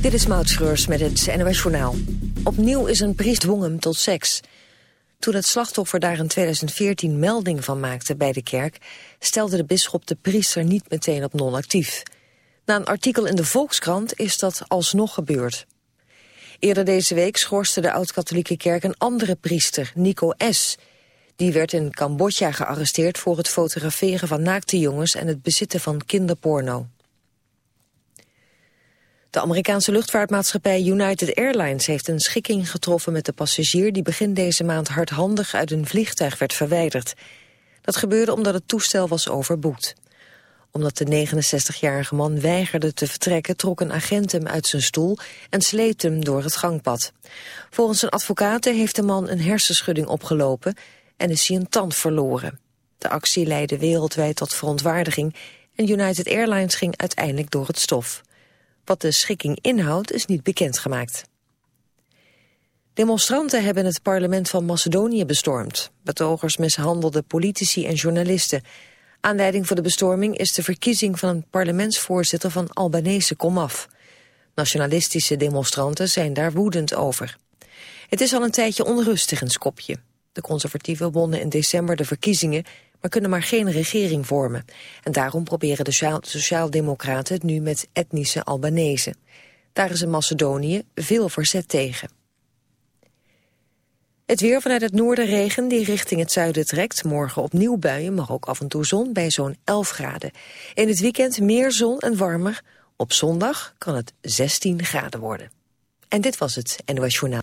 Dit is Maud Schreurs met het NOS Journaal. Opnieuw is een priest dwongen tot seks. Toen het slachtoffer daar in 2014 melding van maakte bij de kerk... stelde de bisschop de priester niet meteen op non-actief. Na een artikel in de Volkskrant is dat alsnog gebeurd. Eerder deze week schorste de Oud-Katholieke Kerk een andere priester, Nico S. Die werd in Cambodja gearresteerd voor het fotograferen van naakte jongens... en het bezitten van kinderporno. De Amerikaanse luchtvaartmaatschappij United Airlines heeft een schikking getroffen met de passagier die begin deze maand hardhandig uit een vliegtuig werd verwijderd. Dat gebeurde omdat het toestel was overboekt. Omdat de 69-jarige man weigerde te vertrekken trok een agent hem uit zijn stoel en sleept hem door het gangpad. Volgens zijn advocaten heeft de man een hersenschudding opgelopen en is hij een tand verloren. De actie leidde wereldwijd tot verontwaardiging en United Airlines ging uiteindelijk door het stof. Wat de schikking inhoudt is niet bekendgemaakt. Demonstranten hebben het parlement van Macedonië bestormd. Betogers mishandelden politici en journalisten. Aanleiding voor de bestorming is de verkiezing van een parlementsvoorzitter van Albanese komaf. Nationalistische demonstranten zijn daar woedend over. Het is al een tijdje onrustig in Skopje. De conservatieven wonnen in december de verkiezingen maar kunnen maar geen regering vormen. En daarom proberen de Sociaaldemocraten het nu met etnische Albanese. Daar is in Macedonië veel verzet tegen. Het weer vanuit het noorden regen die richting het zuiden trekt. Morgen opnieuw buien, maar ook af en toe zon bij zo'n 11 graden. In het weekend meer zon en warmer. Op zondag kan het 16 graden worden. En dit was het NOS Journaal.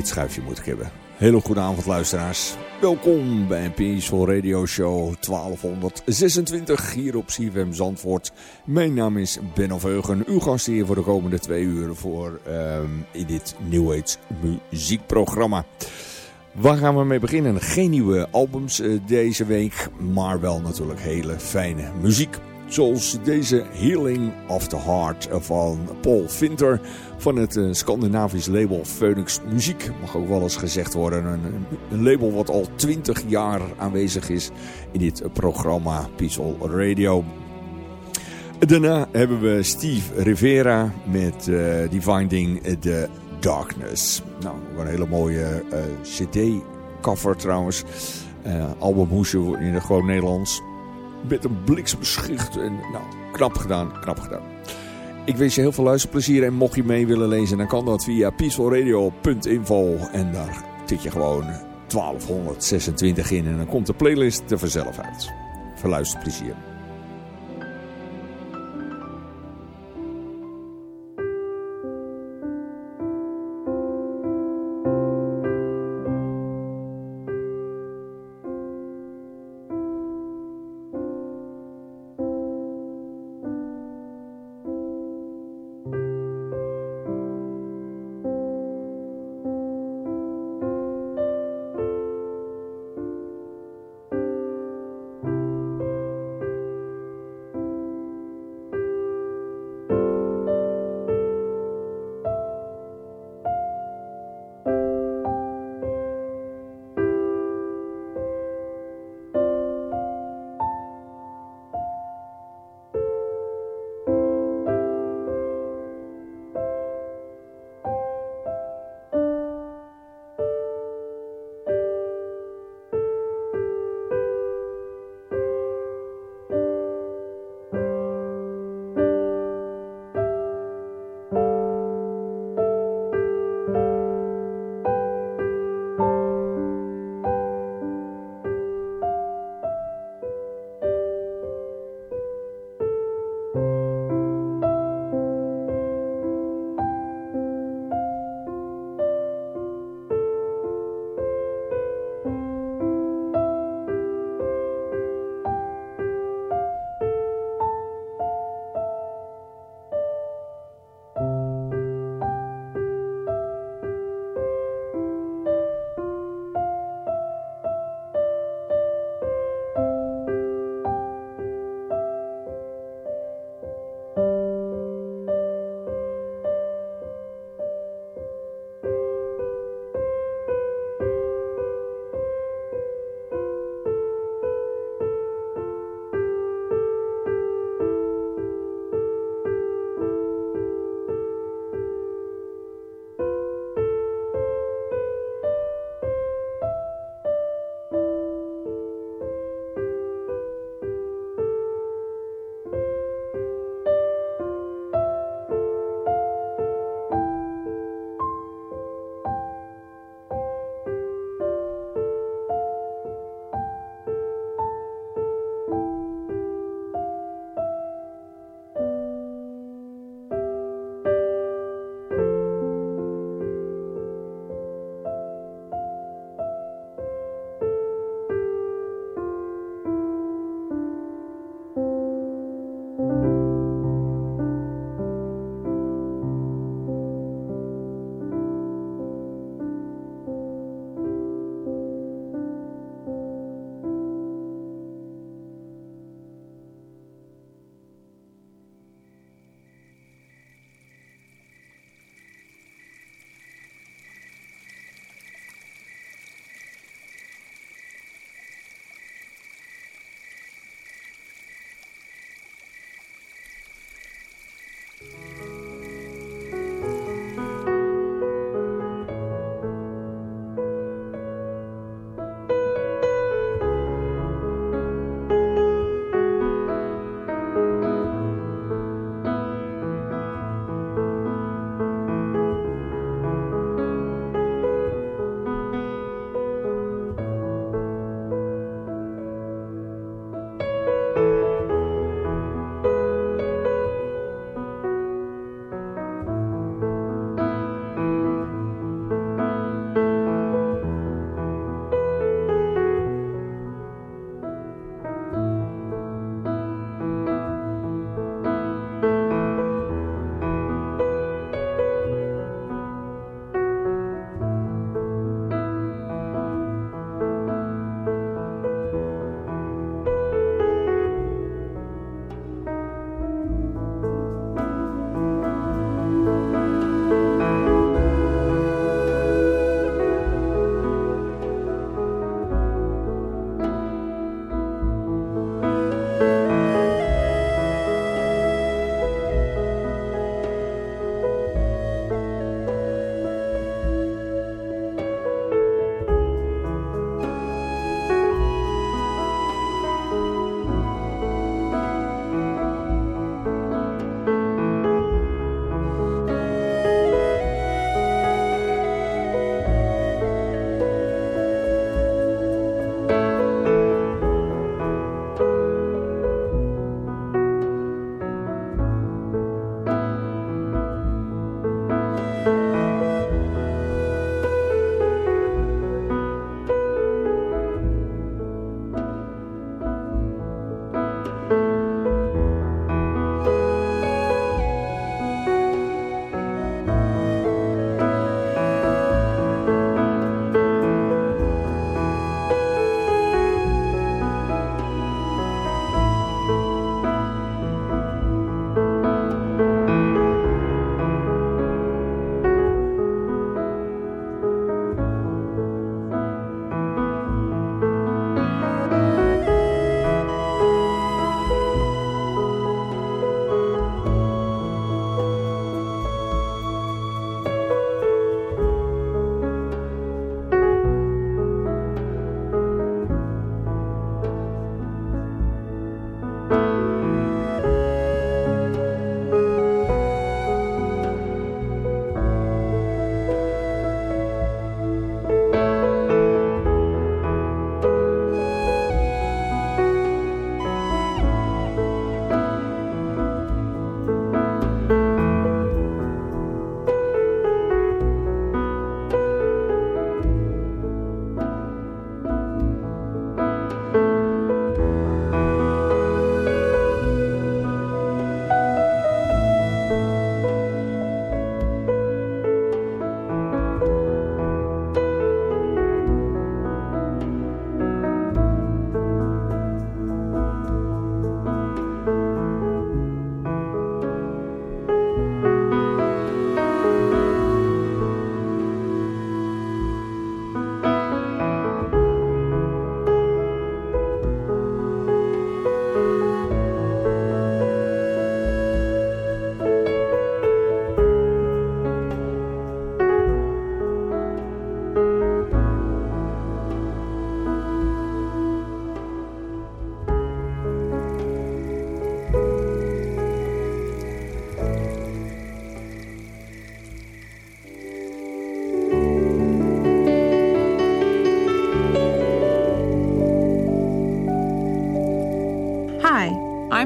Dit schuifje moet ik hebben. Hele goede avond luisteraars. Welkom bij een Peaceful Radio Show 1226 hier op CFM Zandvoort. Mijn naam is Ben of Heugen, uw gast hier voor de komende twee uur voor, um, in dit New Age muziekprogramma. Waar gaan we mee beginnen? Geen nieuwe albums uh, deze week, maar wel natuurlijk hele fijne muziek. Zoals deze Healing of the Heart van Paul Vinter van het uh, Scandinavisch label Phoenix Muziek. Mag ook wel eens gezegd worden. Een, een, label wat al 20 jaar aanwezig is in dit programma Peaceful Radio. Daarna hebben we Steve Rivera met uh, Dividing the Darkness. Nou, een hele mooie uh, cd-cover trouwens. albumhoesje in het gewoon Nederlands met een bliksemschicht. En nou, knap gedaan, knap gedaan. Ik wens je heel veel luisterplezier en mocht je mee willen lezen, dan kan dat via peacefulradio.info. En daar tik je gewoon 1226 in en dan komt de playlist er vanzelf uit. Veel luisterplezier.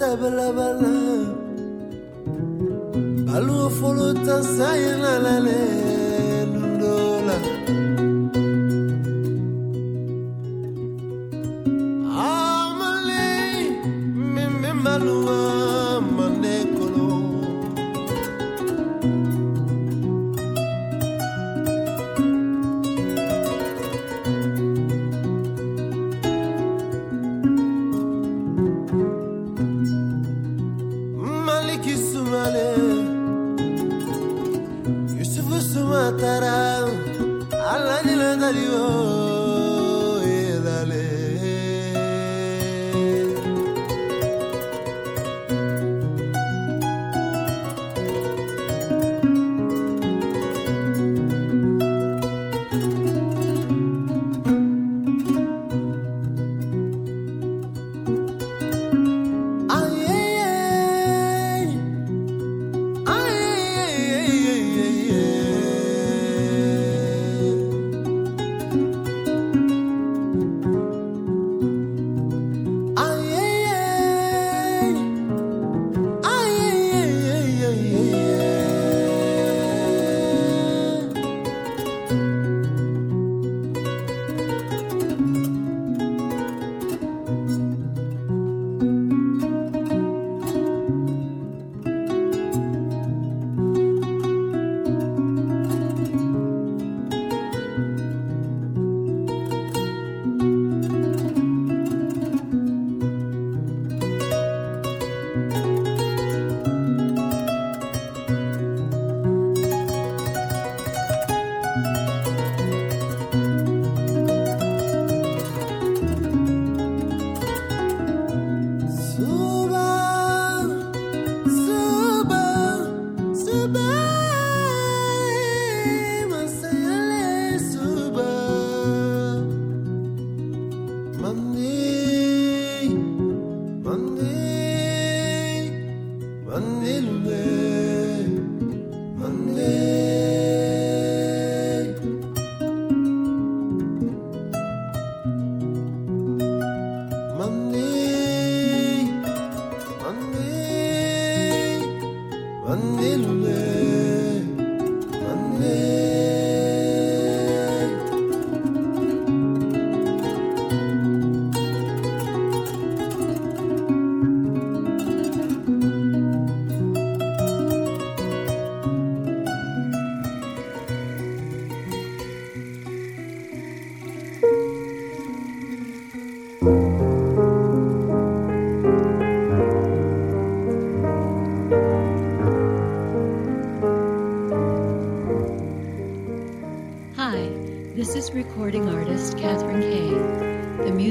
tabla bala balu fulu tasayna lale.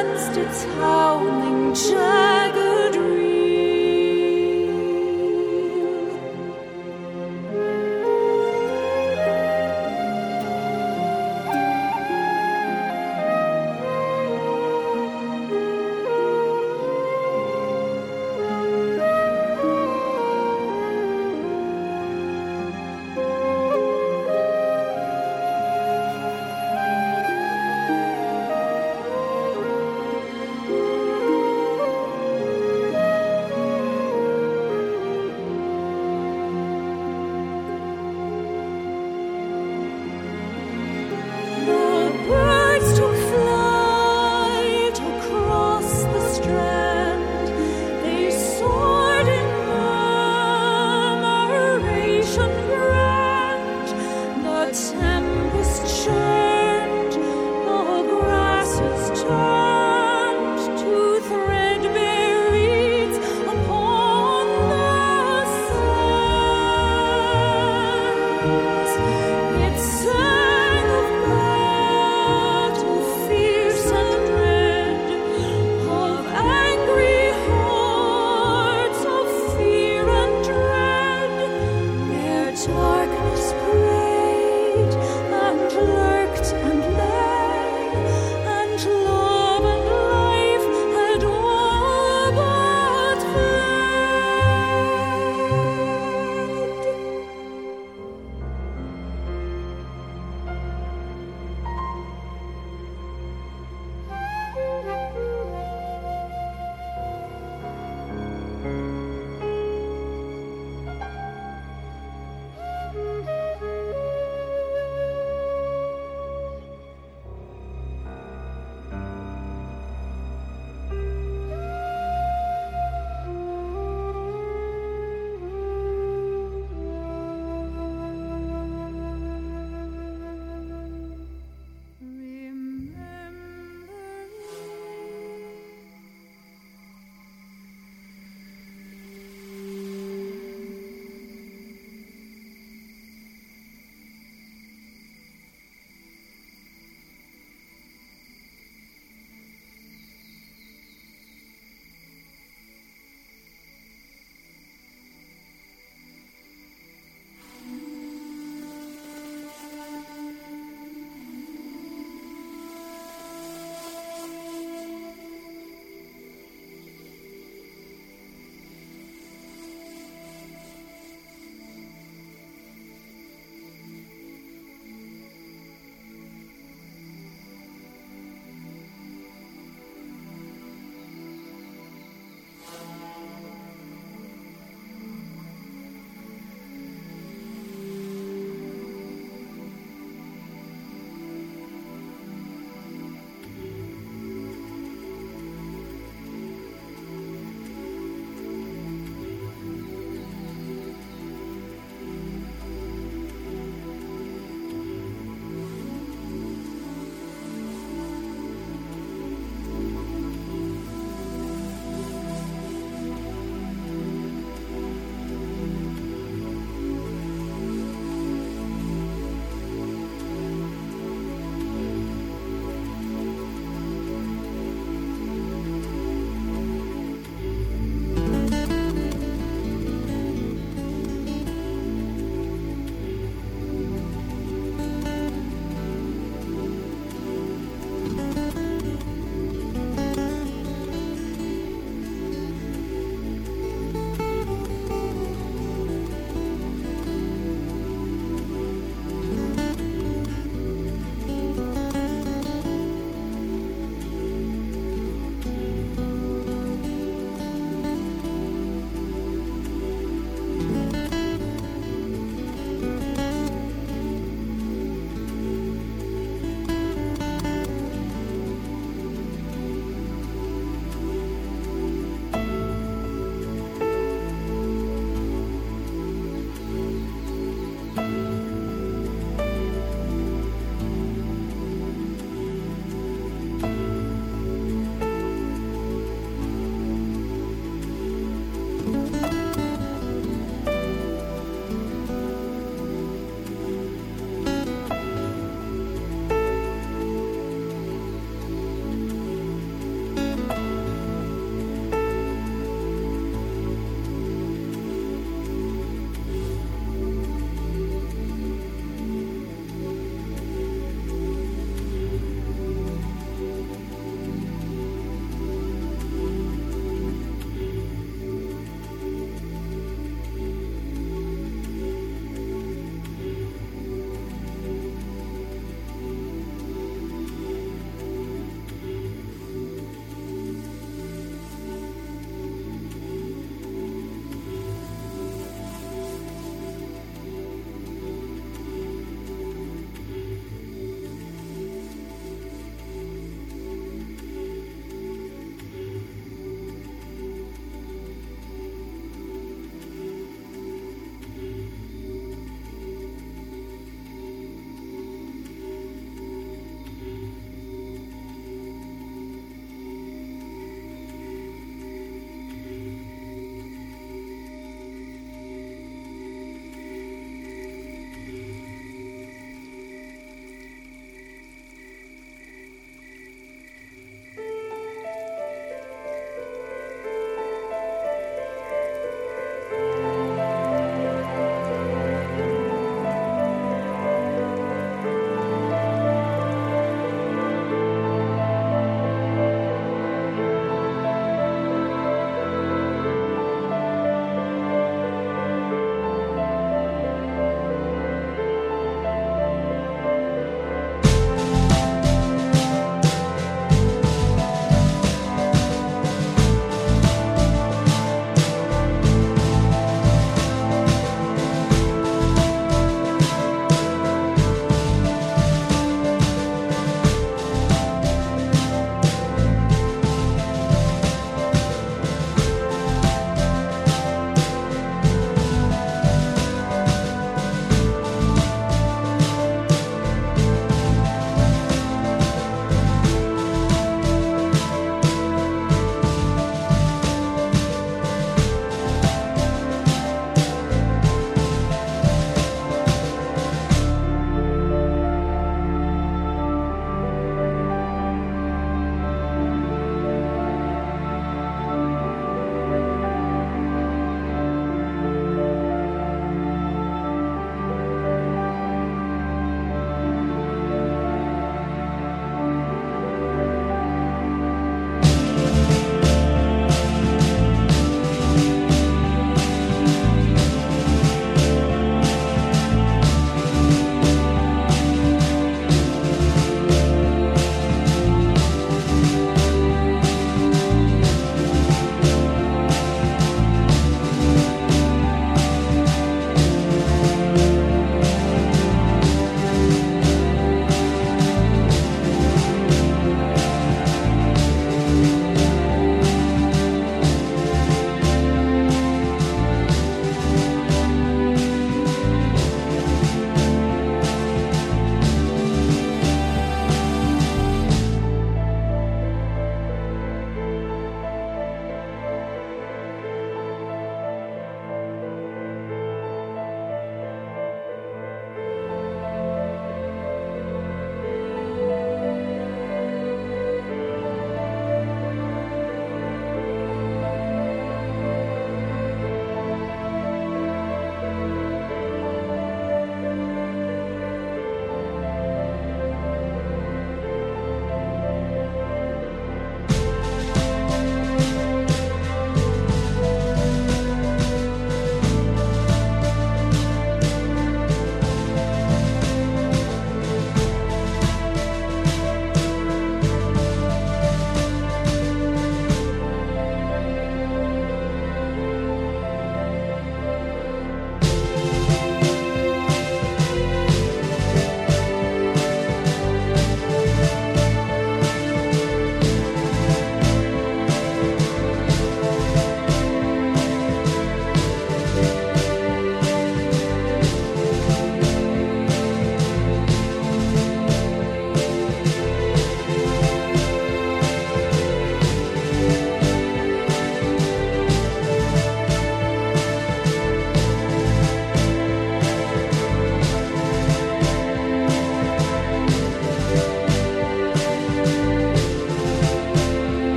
against its howling chain.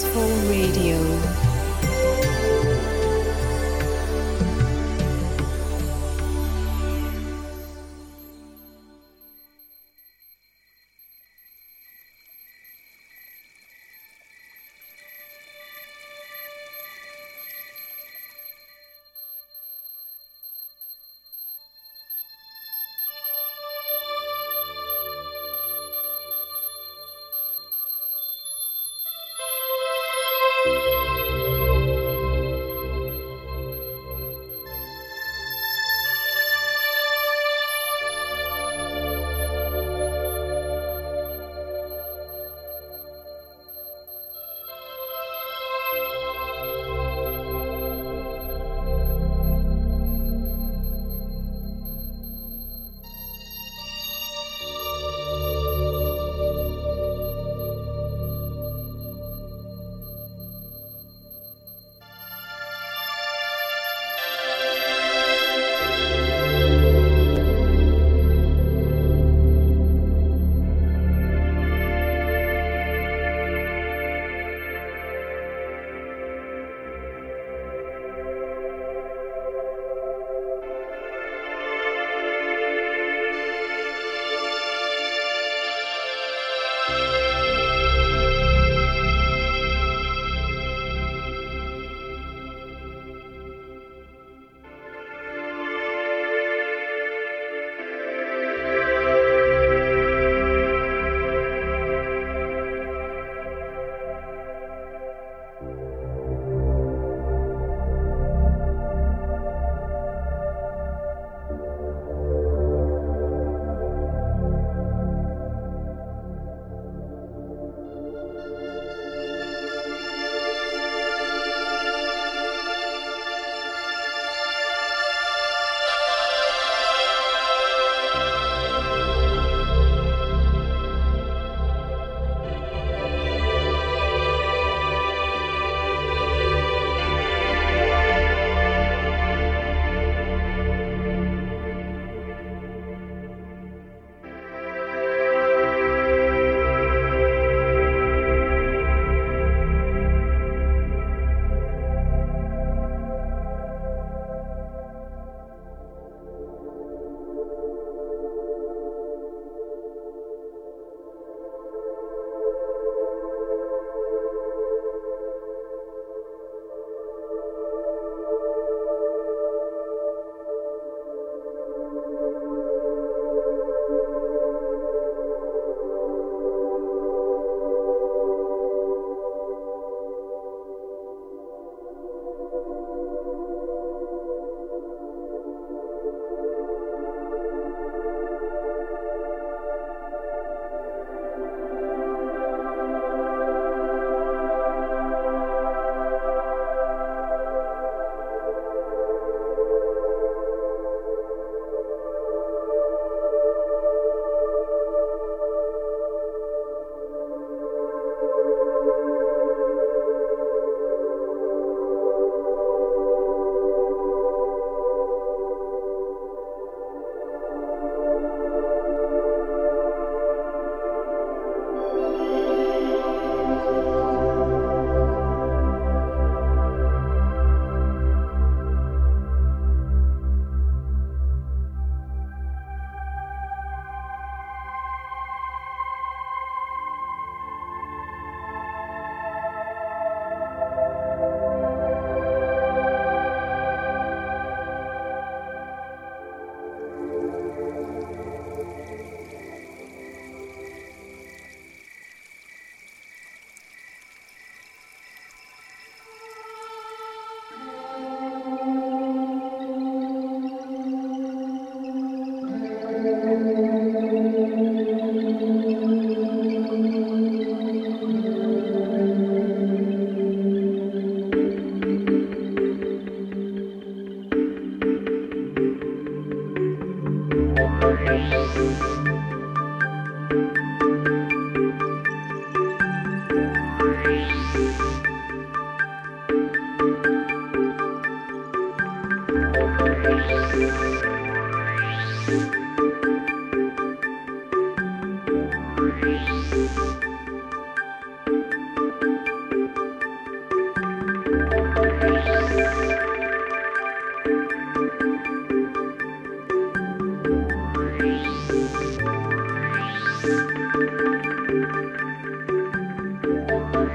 To Peaceful Radio.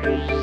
Bye.